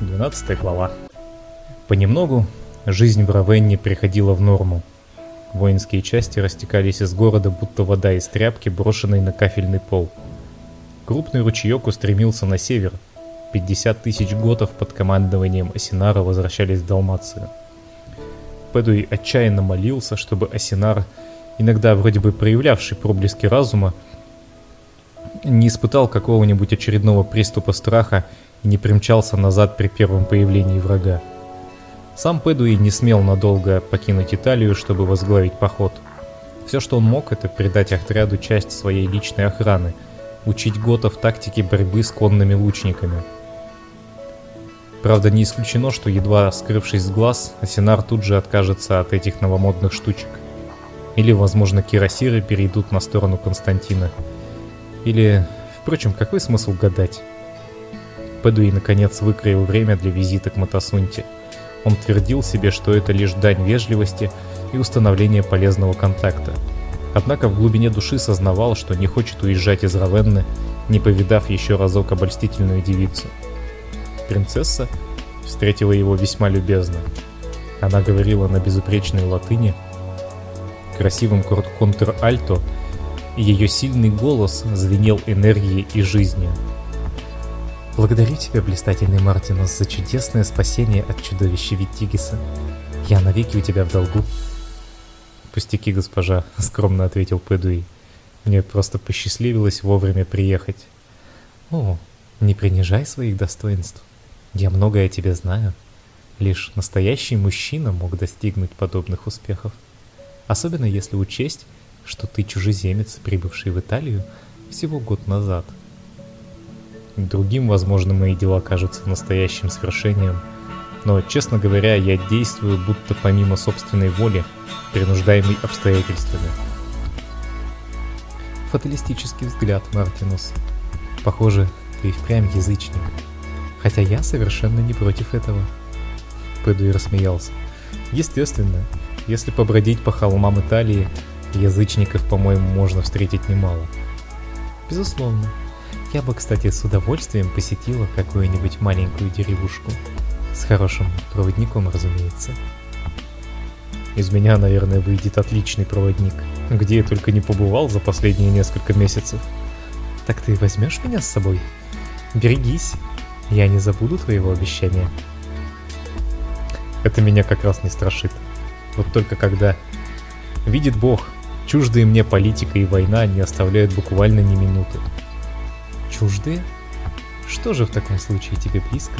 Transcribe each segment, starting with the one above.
12 глава. Понемногу жизнь в Равенне приходила в норму. Воинские части растекались из города, будто вода из тряпки, брошенной на кафельный пол. Крупный ручеек устремился на север. 50 тысяч готов под командованием Асинара возвращались в Далмацию. Пэдуи отчаянно молился, чтобы Асинар, иногда вроде бы проявлявший проблески разума, не испытал какого-нибудь очередного приступа страха и не примчался назад при первом появлении врага. Сам Пэдуи не смел надолго покинуть Италию, чтобы возглавить поход. Все, что он мог, это придать отряду часть своей личной охраны, учить готов тактике борьбы с конными лучниками. Правда, не исключено, что едва скрывшись с глаз, Асинар тут же откажется от этих новомодных штучек. Или, возможно, кирасиры перейдут на сторону Константина. Или, впрочем, какой смысл гадать? Пэдуи наконец выкроил время для визита к Матасунте. Он твердил себе, что это лишь дань вежливости и установления полезного контакта. Однако в глубине души сознавал, что не хочет уезжать из Равенны, не повидав еще разок обольстительную девицу. Принцесса встретила его весьма любезно. Она говорила на безупречной латыни, красивым контр-альто, и ее сильный голос звенел энергией и жизнью. Благодарю тебя, блистательный Мартинус, за чудесное спасение от чудовища Виттигиса. Я навеки у тебя в долгу. Пустяки, госпожа, скромно ответил Пэдуи. Мне просто посчастливилось вовремя приехать. О, не принижай своих достоинств. Я многое о тебе знаю. Лишь настоящий мужчина мог достигнуть подобных успехов. Особенно если учесть, что ты чужеземец, прибывший в Италию всего год назад – Другим, возможно, мои дела кажутся настоящим свершением, но, честно говоря, я действую будто помимо собственной воли, принуждаемый обстоятельствами. Фаталистический взгляд, Мартинус. Похоже, ты впрямь язычник. Хотя я совершенно не против этого. Пэдуи рассмеялся. Естественно, если побродить по холмам Италии, язычников, по-моему, можно встретить немало. Безусловно. Я бы, кстати, с удовольствием посетила какую-нибудь маленькую деревушку. С хорошим проводником, разумеется. Из меня, наверное, выйдет отличный проводник. Где я только не побывал за последние несколько месяцев. Так ты возьмешь меня с собой? Берегись, я не забуду твоего обещания. Это меня как раз не страшит. Вот только когда... Видит Бог, чуждые мне политика и война не оставляют буквально ни минуты чужды? Что же в таком случае тебе близко?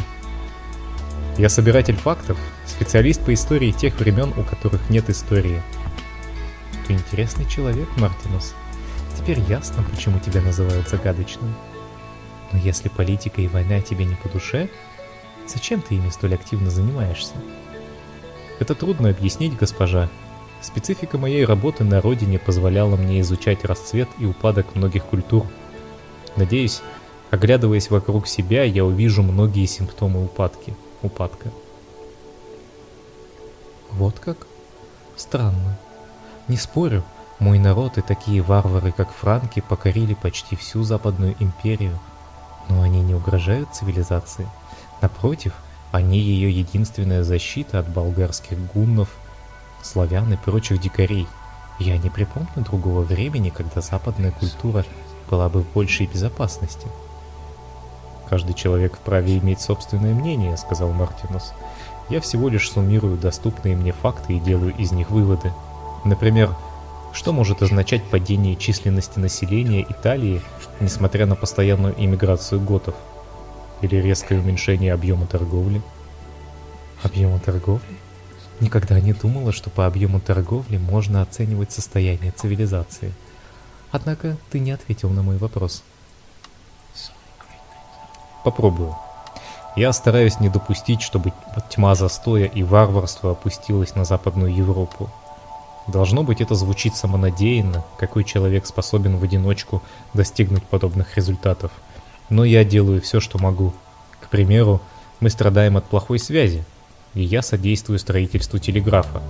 Я собиратель фактов, специалист по истории тех времен, у которых нет истории. Ты интересный человек, Мартинус. Теперь ясно, почему тебя называют загадочным. Но если политика и война тебе не по душе, зачем ты ими столь активно занимаешься? Это трудно объяснить, госпожа. Специфика моей работы на родине позволяла мне изучать расцвет и упадок многих культур – Надеюсь, оглядываясь вокруг себя, я увижу многие симптомы упадки, упадка. Вот как? Странно. Не спорю, мой народ и такие варвары, как франки, покорили почти всю Западную империю. Но они не угрожают цивилизации. Напротив, они ее единственная защита от болгарских гуннов, славян и прочих дикарей. Я не припомню другого времени, когда западная культура была бы в большей безопасности. «Каждый человек вправе иметь собственное мнение», — сказал Мартинус. «Я всего лишь суммирую доступные мне факты и делаю из них выводы. Например, что может означать падение численности населения Италии, несмотря на постоянную иммиграцию готов? Или резкое уменьшение объема торговли? Объема торговли? Никогда не думала, что по объему торговли можно оценивать состояние цивилизации. Однако ты не ответил на мой вопрос. Попробую. Я стараюсь не допустить, чтобы тьма застоя и варварства опустилась на Западную Европу. Должно быть, это звучит самонадеянно, какой человек способен в одиночку достигнуть подобных результатов. Но я делаю все, что могу. К примеру, мы страдаем от плохой связи, и я содействую строительству телеграфа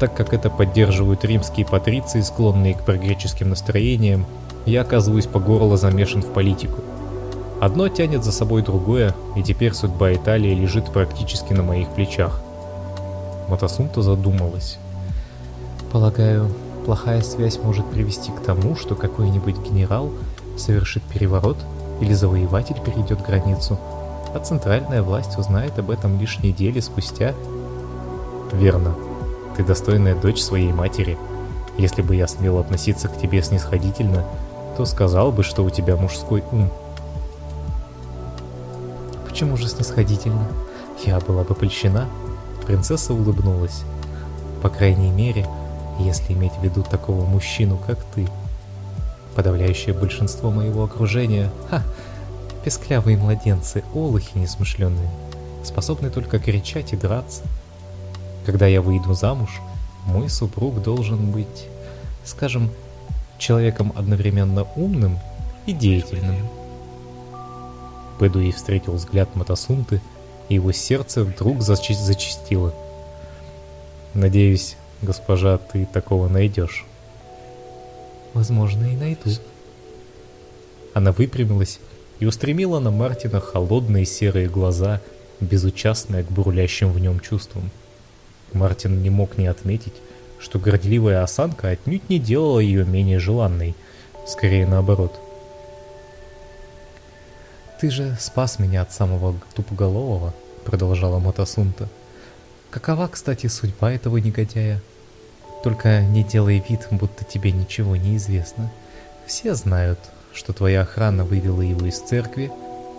так как это поддерживают римские патриции, склонные к прогреческим настроениям, я оказываюсь по горло замешан в политику. Одно тянет за собой другое, и теперь судьба Италии лежит практически на моих плечах. Матасунта задумалась. Полагаю, плохая связь может привести к тому, что какой-нибудь генерал совершит переворот или завоеватель перейдет границу, а центральная власть узнает об этом лишь недели спустя. Верно. Ты достойная дочь своей матери. Если бы я смел относиться к тебе снисходительно, то сказал бы, что у тебя мужской ум. Почему же снисходительно? Я была бы польщена. Принцесса улыбнулась. По крайней мере, если иметь в виду такого мужчину, как ты. Подавляющее большинство моего окружения, ха, песклявые младенцы, олухи несмышленные, способны только кричать и драться. Когда я выйду замуж, мой супруг должен быть, скажем, человеком одновременно умным и деятельным. Бэдуи встретил взгляд Матасунты, и его сердце вдруг зачи зачастило. «Надеюсь, госпожа, ты такого найдешь». «Возможно, и найду». Она выпрямилась и устремила на Мартина холодные серые глаза, безучастные к бурлящим в нем чувствам. Мартин не мог не отметить, что горделивая осанка отнюдь не делала ее менее желанной, скорее наоборот. «Ты же спас меня от самого тупоголового», — продолжала Мотосунта. «Какова, кстати, судьба этого негодяя? Только не делай вид, будто тебе ничего не известно. Все знают, что твоя охрана вывела его из церкви,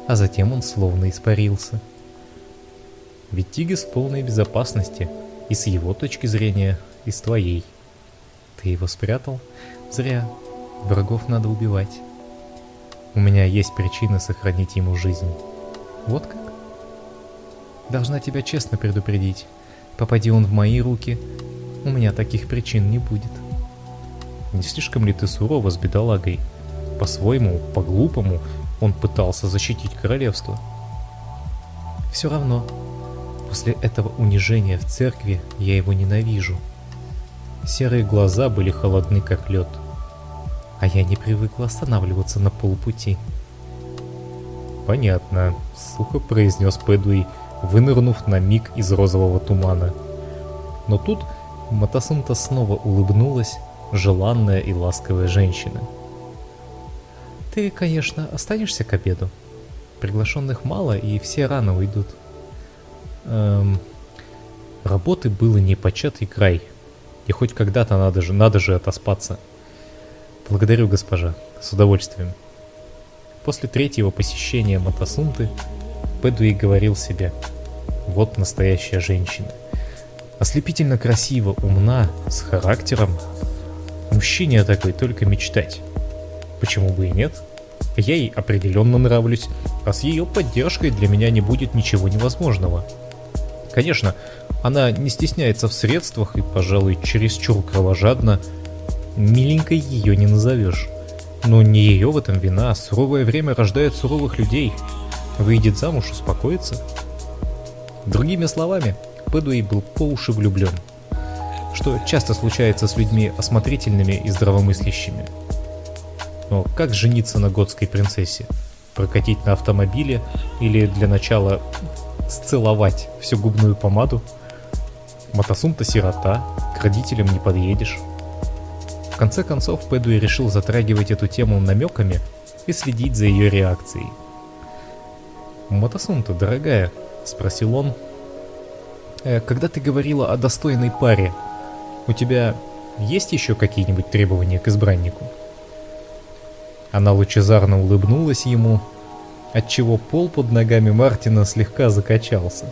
а затем он словно испарился». Ведь Тигис в полной безопасности — и с его точки зрения, и с твоей. Ты его спрятал? Зря. Врагов надо убивать. У меня есть причины сохранить ему жизнь. Вот как? Должна тебя честно предупредить. Попади он в мои руки, у меня таких причин не будет. Не слишком ли ты сурова с бедолагой? По-своему, по-глупому, он пытался защитить королевство. Все равно, После этого унижения в церкви я его ненавижу. Серые глаза были холодны, как лед. А я не привыкла останавливаться на полпути. «Понятно», — сухо произнес Пэдуи, вынырнув на миг из розового тумана. Но тут Матасунта снова улыбнулась, желанная и ласковая женщина. «Ты, конечно, останешься к обеду. Приглашенных мало, и все рано уйдут. Эм, работы было непочатый край. И хоть когда-то надо же, надо же отоспаться. Благодарю, госпожа, с удовольствием. После третьего посещения Матасунты Пэдуи говорил себе, вот настоящая женщина. Ослепительно красиво, умна, с характером. Мужчине о такой только мечтать. Почему бы и нет? Я ей определенно нравлюсь, а с ее поддержкой для меня не будет ничего невозможного. Конечно, она не стесняется в средствах и, пожалуй, чересчур кровожадна. Миленькой ее не назовешь. Но не ее в этом вина, суровое время рождает суровых людей. Выйдет замуж, успокоится. Другими словами, Пэдуэй был по уши влюблен. Что часто случается с людьми осмотрительными и здравомыслящими. Но как жениться на готской принцессе? Прокатить на автомобиле или для начала сцеловать всю губную помаду. Матасун-то сирота, к родителям не подъедешь. В конце концов, Пэдуи решил затрагивать эту тему намеками и следить за ее реакцией. «Матасун-то, дорогая», — спросил он, э, «когда ты говорила о достойной паре, у тебя есть еще какие-нибудь требования к избраннику?» Она лучезарно улыбнулась ему отчего пол под ногами Мартина слегка закачался.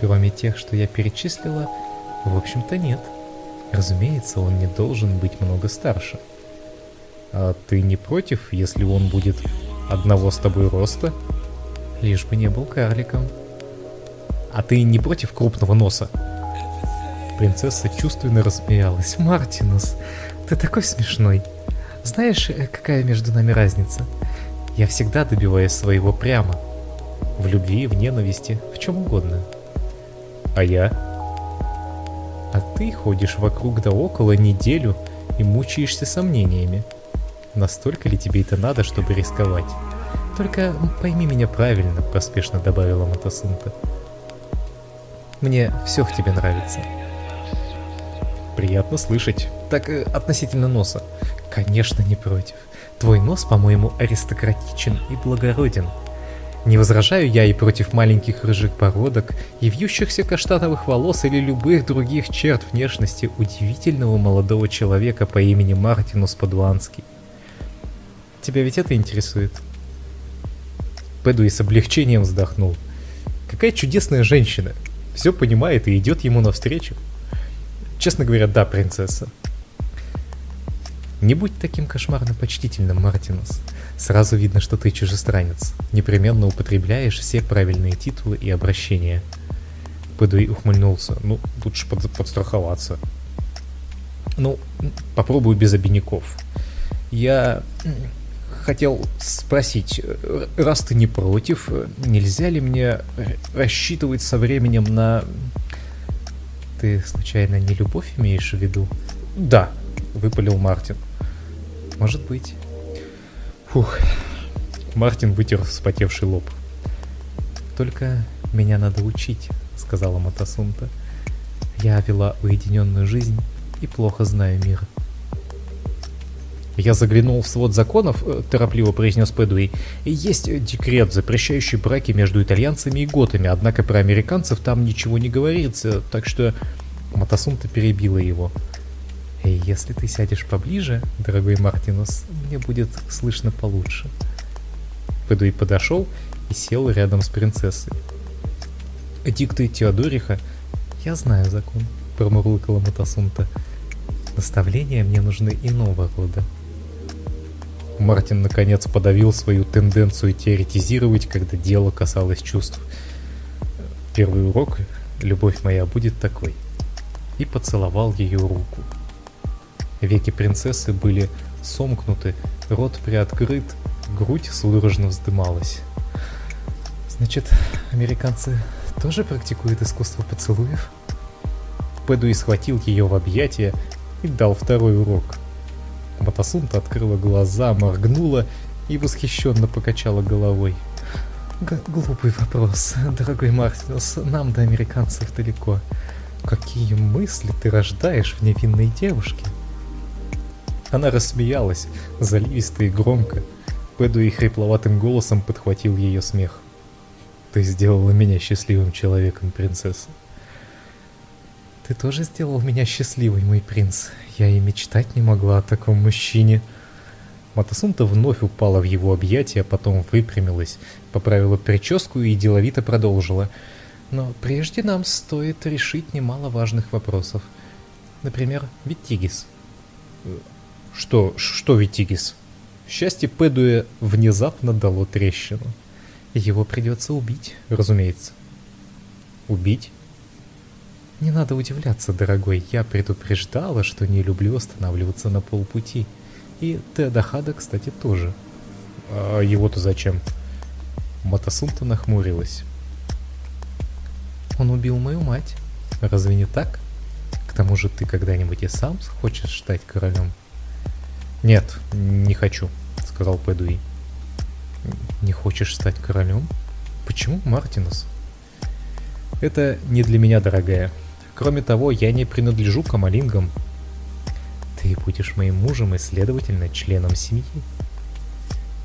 Кроме тех, что я перечислила, в общем-то нет. Разумеется, он не должен быть много старше. А ты не против, если он будет одного с тобой роста? Лишь бы не был карликом. А ты не против крупного носа? Принцесса чувственно рассмеялась. Мартинус, ты такой смешной. Знаешь, э, какая между нами разница? Я всегда добиваюсь своего прямо. В любви, в ненависти, в чем угодно. А я? А ты ходишь вокруг да около неделю и мучаешься сомнениями. Настолько ли тебе это надо, чтобы рисковать? Только пойми меня правильно, поспешно добавила Матасунта. Мне все в тебе нравится. Приятно слышать. Так э, относительно носа. Конечно, не против. Твой нос, по-моему, аристократичен и благороден. Не возражаю я и против маленьких рыжих породок, и вьющихся каштановых волос или любых других черт внешности удивительного молодого человека по имени Мартинус Падуанский. Тебя ведь это интересует? Пэдуи с облегчением вздохнул. Какая чудесная женщина. Все понимает и идет ему навстречу. Честно говоря, да, принцесса. Не будь таким кошмарно почтительным, Мартинус. Сразу видно, что ты чужестранец. Непременно употребляешь все правильные титулы и обращения. Пэдуи ухмыльнулся. Ну, лучше под, подстраховаться. Ну, попробую без обиняков. Я хотел спросить, раз ты не против, нельзя ли мне рассчитывать со временем на... Ты случайно не любовь имеешь в виду? Да, выпалил Мартин. Может быть. Фух. Мартин вытер вспотевший лоб. Только меня надо учить, сказала Матасунта. Я вела уединенную жизнь и плохо знаю мир. Я заглянул в свод законов, э, торопливо произнес Пэдуэй. Есть декрет, запрещающий браки между итальянцами и готами, однако про американцев там ничего не говорится, так что... Матасунта перебила его. И если ты сядешь поближе, дорогой Мартинус, мне будет слышно получше. Пэдуи подошел и сел рядом с принцессой. Дикты Теодориха, я знаю закон, промурлыкала Матасунта. Наставления мне нужны иного рода. Мартин наконец подавил свою тенденцию теоретизировать, когда дело касалось чувств. Первый урок «Любовь моя будет такой» и поцеловал ее руку. Веки принцессы были сомкнуты, рот приоткрыт, грудь судорожно вздымалась. Значит, американцы тоже практикуют искусство поцелуев? Пэдуи схватил ее в объятия и дал второй урок. Матасунта открыла глаза, моргнула и восхищенно покачала головой. Г глупый вопрос, дорогой Мартинус, нам до американцев далеко. Какие мысли ты рождаешь в невинной девушке? Она рассмеялась, заливисто и громко. Пэдуи хрипловатым голосом подхватил ее смех. «Ты сделала меня счастливым человеком, принцесса». «Ты тоже сделал меня счастливой, мой принц. Я и мечтать не могла о таком мужчине». Матасунта вновь упала в его объятия, потом выпрямилась, поправила прическу и деловито продолжила. «Но прежде нам стоит решить немало важных вопросов. Например, Виттигис». Что, что Витигис? Счастье Пэдуэ внезапно дало трещину. Его придется убить, разумеется. Убить? Не надо удивляться, дорогой, я предупреждала, что не люблю останавливаться на полпути. И Теодахада, кстати, тоже. А его-то зачем? Матасунта нахмурилась. Он убил мою мать. Разве не так? К тому же ты когда-нибудь и сам хочешь стать королем? «Нет, не хочу», — сказал Пэдуи. «Не хочешь стать королем? Почему Мартинус?» «Это не для меня, дорогая. Кроме того, я не принадлежу камалингам». «Ты будешь моим мужем и, следовательно, членом семьи».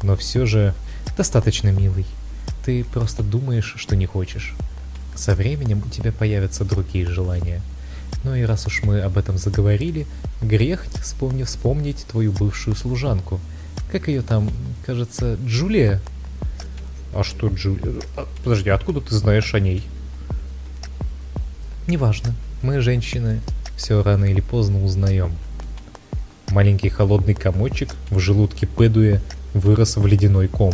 «Но все же достаточно милый. Ты просто думаешь, что не хочешь. Со временем у тебя появятся другие желания». Ну и раз уж мы об этом заговорили, грех вспомни вспомнить твою бывшую служанку. Как ее там, кажется, Джулия? А что Джулия? А, подожди, откуда ты знаешь о ней? Неважно. Мы, женщины, все рано или поздно узнаем. Маленький холодный комочек в желудке Пэдуя вырос в ледяной ком.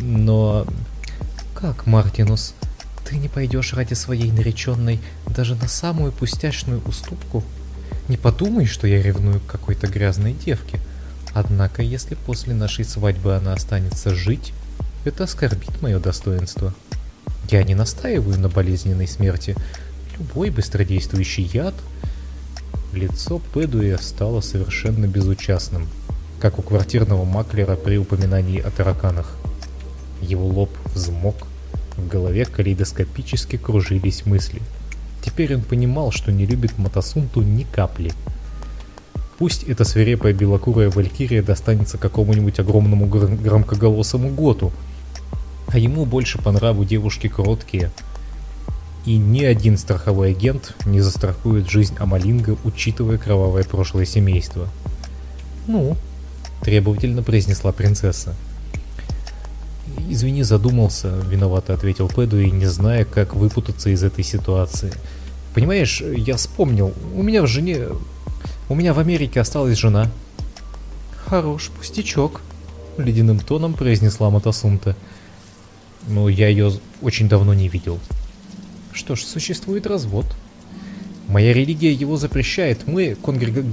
Но как, Мартинус? Ты не пойдешь ради своей нареченной даже на самую пустячную уступку? Не подумай, что я ревную к какой-то грязной девке. Однако, если после нашей свадьбы она останется жить, это оскорбит мое достоинство. Я не настаиваю на болезненной смерти. Любой быстродействующий яд... Лицо Пэдуя стало совершенно безучастным. как у квартирного маклера при упоминании о тараканах. Его лоб взмок, в голове калейдоскопически кружились мысли. Теперь он понимал, что не любит Матасунту ни капли. Пусть эта свирепая белокурая валькирия достанется какому-нибудь огромному гр- громкоголосому готу, а ему больше по нраву девушки кроткие. И ни один страховой агент не застрахует жизнь Амалинга, учитывая кровавое прошлое семейства. «Ну?» – требовательно произнесла принцесса. «Извини, задумался», — виновато ответил Пэду, и не зная, как выпутаться из этой ситуации. «Понимаешь, я вспомнил, у меня в жене... У меня в Америке осталась жена». «Хорош пустячок», — ледяным тоном произнесла Матасунта. «Но я ее очень давно не видел». «Что ж, существует развод». «Моя религия его запрещает. Мы, конгрега...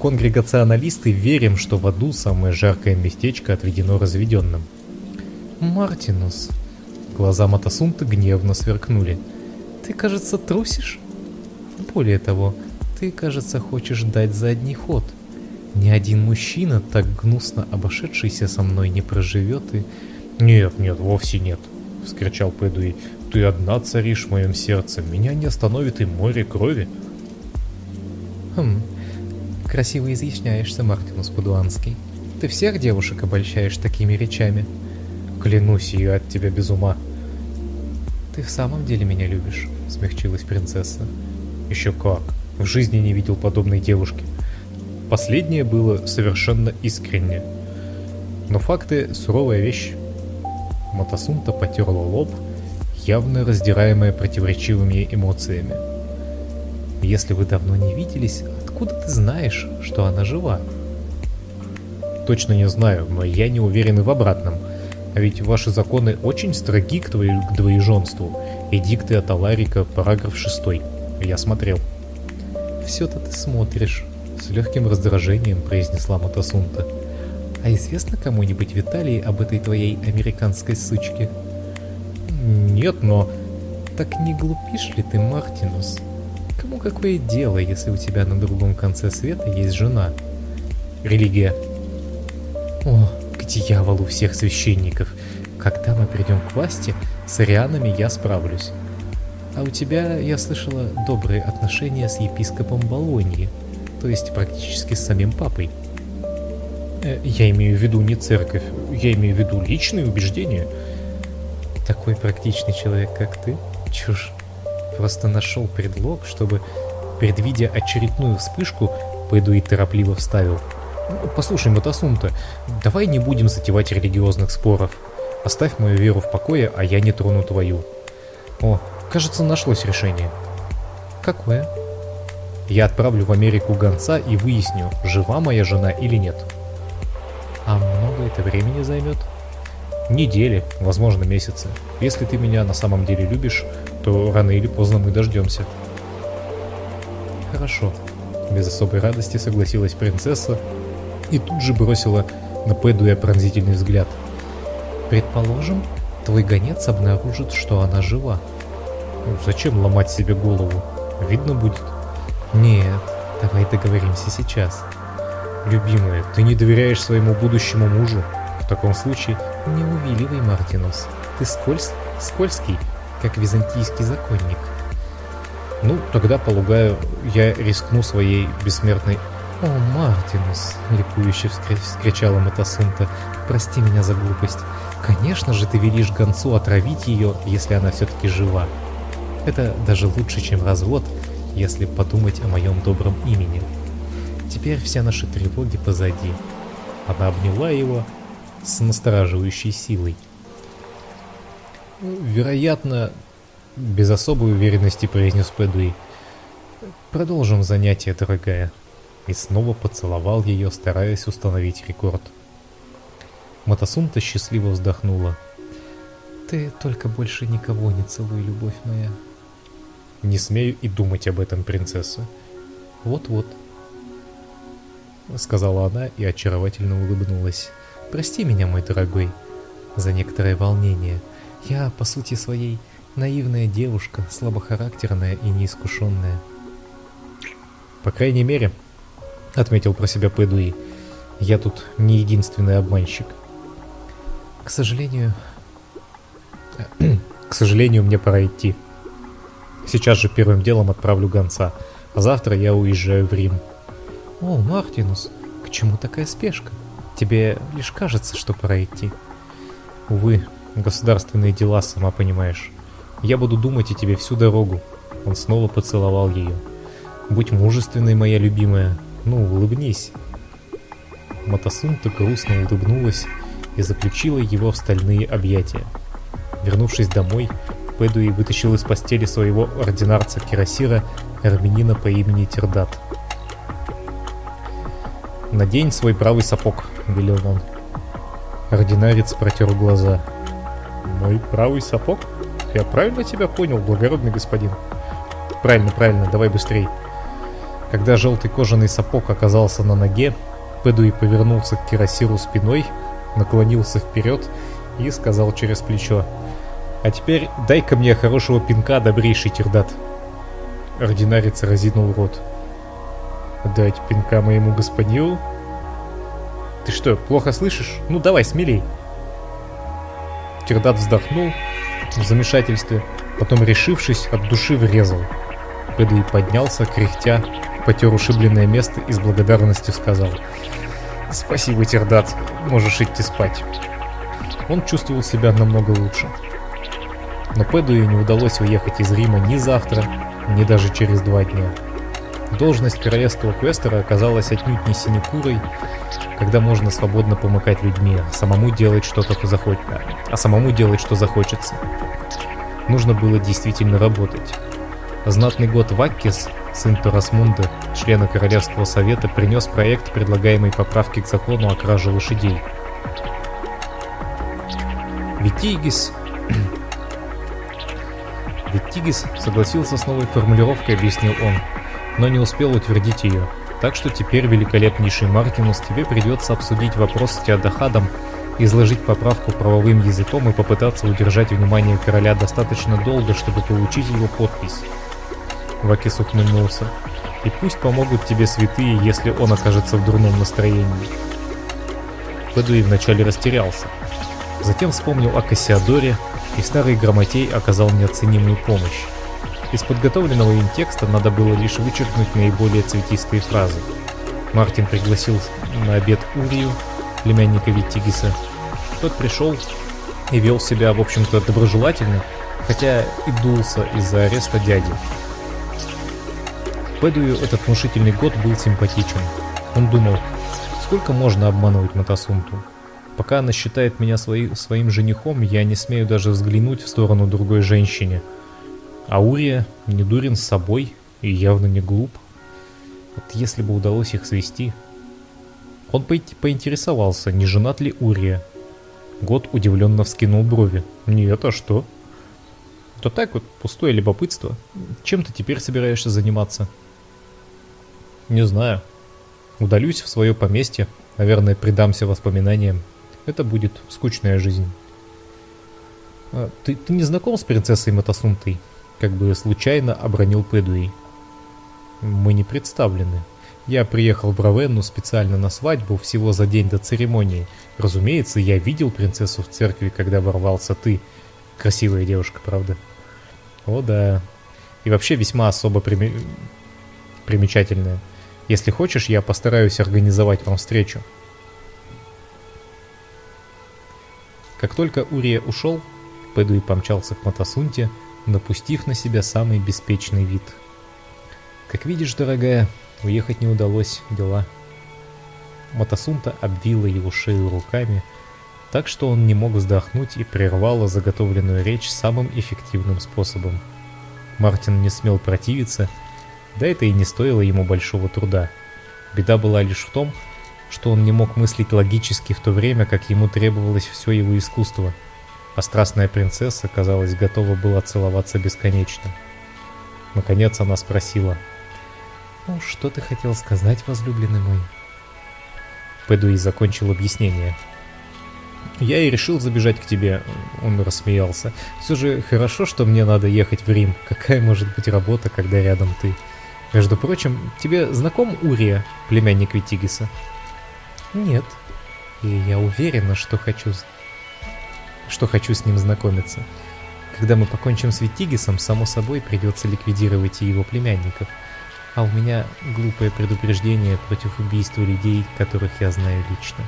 конгрегационалисты, верим, что в аду самое жаркое местечко отведено разведенным». «Мартинус!» Глаза Матасунта гневно сверкнули. «Ты, кажется, трусишь? Более того, ты, кажется, хочешь дать задний ход. Ни один мужчина, так гнусно обошедшийся со мной, не проживет и...» «Нет, нет, вовсе нет!» — вскричал Пэдуи. «Ты одна царишь в моем сердце, меня не остановит и море крови!» «Хм, красиво изъясняешься, Мартинус Падуанский. Ты всех девушек обольщаешь такими речами?» Клянусь, я от тебя без ума. Ты в самом деле меня любишь, смягчилась принцесса. Еще как. В жизни не видел подобной девушки. Последнее было совершенно искренне. Но факты — суровая вещь. Матасунта потерла лоб, явно раздираемая противоречивыми эмоциями. «Если вы давно не виделись, откуда ты знаешь, что она жива?» «Точно не знаю, но я не уверен и в обратном», а ведь ваши законы очень строги к, твои, к двоеженству. Эдикты от Аларика, параграф 6. Я смотрел. «Все-то ты смотришь», — с легким раздражением произнесла Матасунта. «А известно кому-нибудь в Италии об этой твоей американской сучке?» «Нет, но...» «Так не глупишь ли ты, Мартинус? Кому какое дело, если у тебя на другом конце света есть жена?» «Религия». «О, дьяволу всех священников. Когда мы придем к власти, с арианами я справлюсь. А у тебя, я слышала, добрые отношения с епископом Болоньи, то есть практически с самим папой. Э, я имею в виду не церковь, я имею в виду личные убеждения. Такой практичный человек, как ты? Чушь. Просто нашел предлог, чтобы, предвидя очередную вспышку, пойду и торопливо вставил. Послушай, Матасунта, давай не будем затевать религиозных споров. Оставь мою веру в покое, а я не трону твою. О, кажется, нашлось решение. Какое? Я отправлю в Америку гонца и выясню, жива моя жена или нет. А много это времени займет? Недели, возможно месяцы. Если ты меня на самом деле любишь, то рано или поздно мы дождемся. Хорошо. Без особой радости согласилась принцесса и тут же бросила на Пэдуя пронзительный взгляд. Предположим, твой гонец обнаружит, что она жива. Ну, зачем ломать себе голову? Видно будет. Нет, давай договоримся сейчас. Любимая, ты не доверяешь своему будущему мужу? В таком случае... Не увиливай, Мартинус. Ты скольз... скользкий, как византийский законник. Ну, тогда, полагаю, я рискну своей бессмертной... «О, Мартинус!» — ликующе вскричала Матасунта. «Прости меня за глупость. Конечно же ты велишь гонцу отравить ее, если она все-таки жива. Это даже лучше, чем развод, если подумать о моем добром имени. Теперь вся наша тревоги позади». Она обняла его с настораживающей силой. «Вероятно, без особой уверенности произнес Пэдуи. «Продолжим занятие, дорогая» и снова поцеловал ее, стараясь установить рекорд. Матасунта счастливо вздохнула. «Ты только больше никого не целуй, любовь моя». «Не смею и думать об этом, принцесса». «Вот-вот», — сказала она и очаровательно улыбнулась. «Прости меня, мой дорогой, за некоторое волнение. Я, по сути своей, наивная девушка, слабохарактерная и неискушенная». «По крайней мере, — отметил про себя Пэдуи. Я тут не единственный обманщик. К сожалению... К сожалению, мне пора идти. Сейчас же первым делом отправлю гонца, а завтра я уезжаю в Рим. О, Мартинус, к чему такая спешка? Тебе лишь кажется, что пора идти. Увы, государственные дела, сама понимаешь. Я буду думать о тебе всю дорогу. Он снова поцеловал ее. Будь мужественной, моя любимая. Ну, улыбнись. Матасунта грустно улыбнулась и заключила его в стальные объятия. Вернувшись домой, Пэдуи вытащил из постели своего ординарца Кирасира, армянина по имени Тердат. «Надень свой правый сапог», — велел он. Ординарец протер глаза. «Мой правый сапог? Я правильно тебя понял, благородный господин?» «Правильно, правильно, давай быстрей». Когда желтый кожаный сапог оказался на ноге, Пэдуи повернулся к Кирасиру спиной, наклонился вперед и сказал через плечо «А теперь дай-ка мне хорошего пинка, добрейший Тердат». Ординарец разинул рот. «Дать пинка моему господину?» «Ты что, плохо слышишь? Ну давай, смелей!» Тердат вздохнул в замешательстве, потом, решившись, от души врезал. Пэдуи поднялся, кряхтя, потер ушибленное место и с благодарностью сказал «Спасибо, Тердат, можешь идти спать». Он чувствовал себя намного лучше. Но Пэдуи не удалось уехать из Рима ни завтра, ни даже через два дня. Должность королевского квестера оказалась отнюдь не синекурой, когда можно свободно помыкать людьми, а самому делать что-то захоч... а самому делать, что захочется. Нужно было действительно работать. Знатный год Ваккис, сын Торасмунда, члена Королевского совета, принес проект предлагаемой поправки к закону о краже лошадей. Витигис Виттигис согласился с новой формулировкой, объяснил он, но не успел утвердить ее. Так что теперь, великолепнейший Мартинус, тебе придется обсудить вопрос с Теодахадом, изложить поправку правовым языком и попытаться удержать внимание короля достаточно долго, чтобы получить его подпись. Вакис ухмыльнулся. И пусть помогут тебе святые, если он окажется в дурном настроении. Пэдуи вначале растерялся. Затем вспомнил о Кассиадоре, и старый грамотей оказал неоценимую помощь. Из подготовленного им текста надо было лишь вычеркнуть наиболее цветистые фразы. Мартин пригласил на обед Урию, племянника Виттигиса. Тот пришел и вел себя, в общем-то, доброжелательно, хотя и дулся из-за ареста дяди. Пэдую этот внушительный год был симпатичен. Он думал, сколько можно обманывать Матасунту? Пока она считает меня свои, своим женихом, я не смею даже взглянуть в сторону другой женщине – Аурия не дурен с собой и явно не глуп. Вот если бы удалось их свести. Он по поинтересовался, не женат ли Урия. Год удивленно вскинул брови. Нет, а что? То так вот, пустое любопытство. Чем ты теперь собираешься заниматься? Не знаю. Удалюсь в свое поместье. Наверное, предамся воспоминаниям. Это будет скучная жизнь. А, ты, ты не знаком с принцессой Матасунтой? как бы случайно обронил Пэдуи. Мы не представлены. Я приехал в Равенну специально на свадьбу всего за день до церемонии. Разумеется, я видел принцессу в церкви, когда ворвался ты. Красивая девушка, правда? О да. И вообще весьма особо прими... примечательная. Если хочешь, я постараюсь организовать вам встречу. Как только Урия ушел, Пэдуи помчался к Матасунте, напустив на себя самый беспечный вид. Как видишь, дорогая, уехать не удалось, дела. Матасунта обвила его шею руками, так что он не мог вздохнуть и прервала заготовленную речь самым эффективным способом. Мартин не смел противиться, да это и не стоило ему большого труда. Беда была лишь в том, что он не мог мыслить логически в то время, как ему требовалось все его искусство – а страстная принцесса, казалось, готова была целоваться бесконечно. Наконец она спросила. «Ну, что ты хотел сказать, возлюбленный мой?» Пэдуи закончил объяснение. «Я и решил забежать к тебе», — он рассмеялся. «Все же хорошо, что мне надо ехать в Рим. Какая может быть работа, когда рядом ты? Между прочим, тебе знаком Урия, племянник Витигиса?» Нет. И я уверена, что хочу... что хочу с ним знакомиться. Когда мы покончим с Витигисом, само собой придется ликвидировать и его племянников. А у меня глупое предупреждение против убийства людей, которых я знаю лично.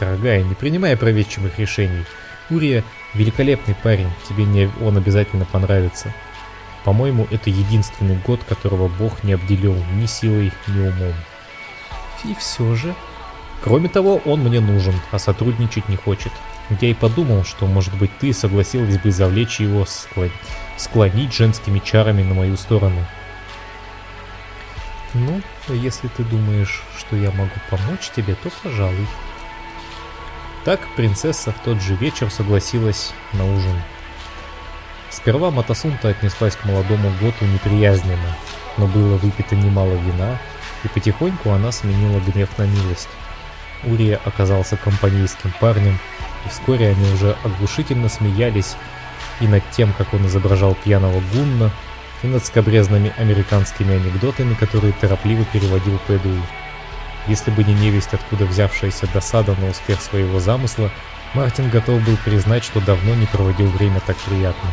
Дорогая, не принимай опроветчивых решений. Урия великолепный парень, тебе не он обязательно понравится. По-моему, это единственный год, которого Бог не обделил ни силой, ни умом. И все же... Кроме того, он мне нужен, а сотрудничать не хочет. Я и подумал, что, может быть, ты согласилась бы завлечь его, склон... склонить женскими чарами на мою сторону. Ну, если ты думаешь, что я могу помочь тебе, то пожалуй. Так принцесса в тот же вечер согласилась на ужин. Сперва Матасунта отнеслась к молодому Готу неприязненно, но было выпито немало вина, и потихоньку она сменила гнев на милость. Урия оказался компанейским парнем, и вскоре они уже оглушительно смеялись и над тем, как он изображал пьяного гунна, и над скобрезными американскими анекдотами, которые торопливо переводил Пэдуи. Если бы не невесть, откуда взявшаяся досада на успех своего замысла, Мартин готов был признать, что давно не проводил время так приятно.